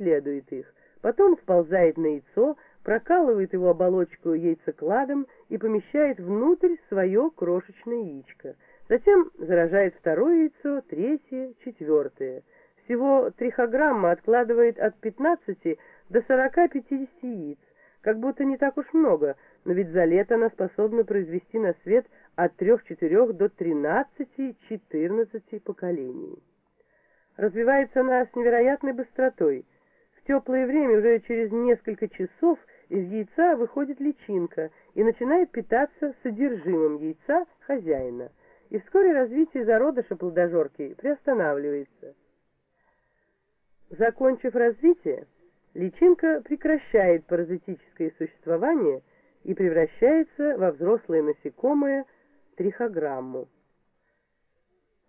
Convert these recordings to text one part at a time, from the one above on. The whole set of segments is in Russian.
исследует их, потом вползает на яйцо, прокалывает его оболочку яйцекладом и помещает внутрь свое крошечное яичко. Затем заражает второе яйцо, третье, четвертое. Всего трихограмма откладывает от 15 до 40-50 яиц, как будто не так уж много, но ведь за лето она способна произвести на свет от 3-4 до 13-14 поколений. Развивается она с невероятной быстротой. Теплое время уже через несколько часов из яйца выходит личинка и начинает питаться содержимым яйца хозяина. И вскоре развитие зародыша плодожорки приостанавливается. Закончив развитие, личинка прекращает паразитическое существование и превращается во взрослое насекомое трихограмму.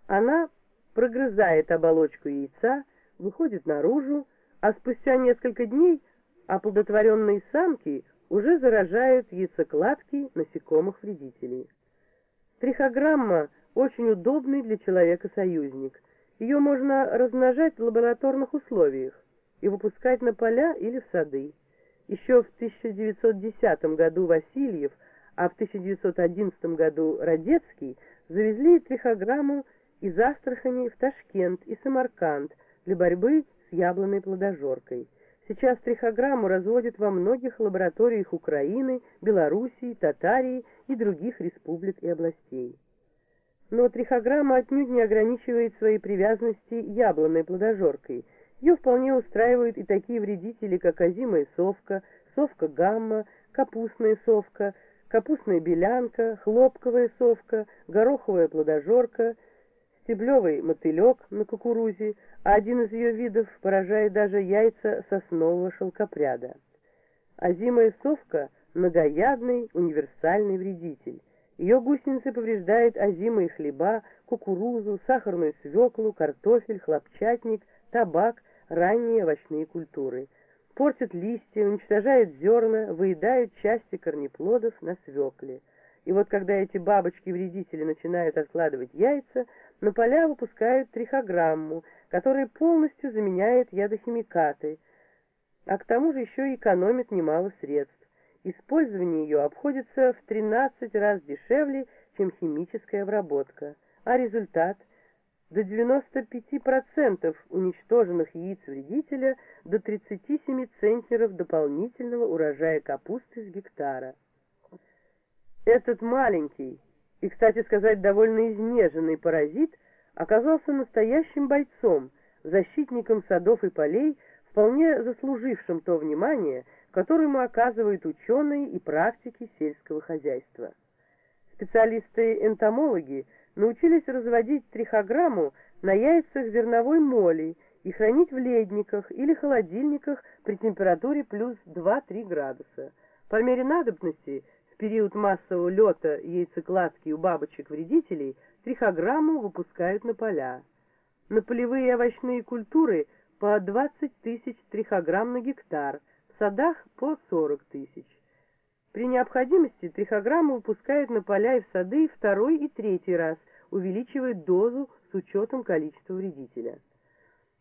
Она прогрызает оболочку яйца, выходит наружу, а спустя несколько дней оплодотворенные самки уже заражают яйцекладки насекомых-вредителей. Трихограмма очень удобный для человека союзник. Ее можно размножать в лабораторных условиях и выпускать на поля или в сады. Еще в 1910 году Васильев, а в 1911 году Радецкий завезли трихограмму из Астрахани в Ташкент и Самарканд для борьбы с яблонной плодожоркой. Сейчас трихограмму разводят во многих лабораториях Украины, Белоруссии, Татарии и других республик и областей. Но трихограмма отнюдь не ограничивает своей привязанности яблонной плодожоркой. Ее вполне устраивают и такие вредители, как озимая совка, совка гамма, капустная совка, капустная белянка, хлопковая совка, гороховая плодожорка – стеблевый мотылек на кукурузе, а один из ее видов поражает даже яйца соснового шелкопряда. Озимая совка – многоядный универсальный вредитель. Ее гусеницы повреждают озимые хлеба, кукурузу, сахарную свеклу, картофель, хлопчатник, табак, ранние овощные культуры. Портят листья, уничтожают зерна, выедают части корнеплодов на свекле. И вот когда эти бабочки-вредители начинают откладывать яйца, на поля выпускают трихограмму, которая полностью заменяет ядохимикаты, а к тому же еще экономит немало средств. Использование ее обходится в 13 раз дешевле, чем химическая обработка. А результат – до 95% уничтоженных яиц вредителя до 37 центнеров дополнительного урожая капусты с гектара. Этот маленький и, кстати сказать, довольно изнеженный паразит оказался настоящим бойцом, защитником садов и полей, вполне заслужившим то внимание, которое ему оказывают ученые и практики сельского хозяйства. Специалисты-энтомологи научились разводить трихограмму на яйцах зерновой моли и хранить в ледниках или холодильниках при температуре плюс 2-3 градуса. По мере надобности период массового лета яйцекладки у бабочек-вредителей трихограмму выпускают на поля. На полевые овощные культуры по 20 тысяч трихограмм на гектар, в садах по 40 тысяч. При необходимости трихограмму выпускают на поля и в сады второй и третий раз, увеличивая дозу с учетом количества вредителя.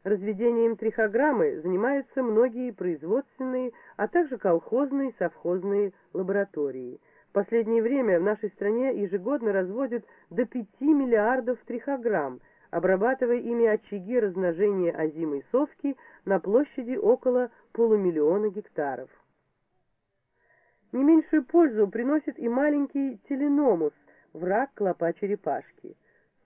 Разведением трихограммы занимаются многие производственные, а также колхозные и совхозные лаборатории – в последнее время в нашей стране ежегодно разводят до 5 миллиардов трихограмм, обрабатывая ими очаги размножения озимой совки на площади около полумиллиона гектаров. Не меньшую пользу приносит и маленький теленомус, враг клопа черепашки.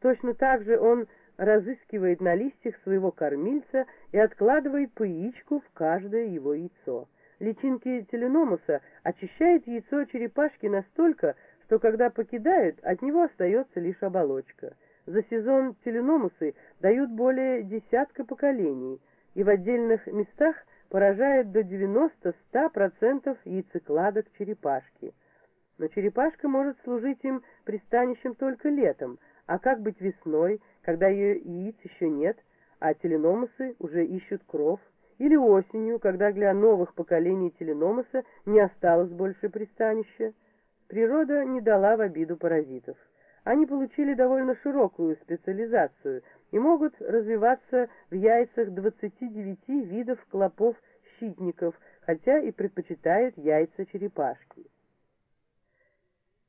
Точно так же он разыскивает на листьях своего кормильца и откладывает по яичку в каждое его яйцо. Личинки теленомуса очищают яйцо черепашки настолько, что когда покидают, от него остается лишь оболочка. За сезон теленомусы дают более десятка поколений и в отдельных местах поражают до 90-100% яйцекладок черепашки. Но черепашка может служить им пристанищем только летом, а как быть весной, когда ее яиц еще нет, а теленомусы уже ищут кров, или осенью, когда для новых поколений теленомоса не осталось больше пристанища. Природа не дала в обиду паразитов. Они получили довольно широкую специализацию и могут развиваться в яйцах 29 видов клопов-щитников, хотя и предпочитают яйца черепашки.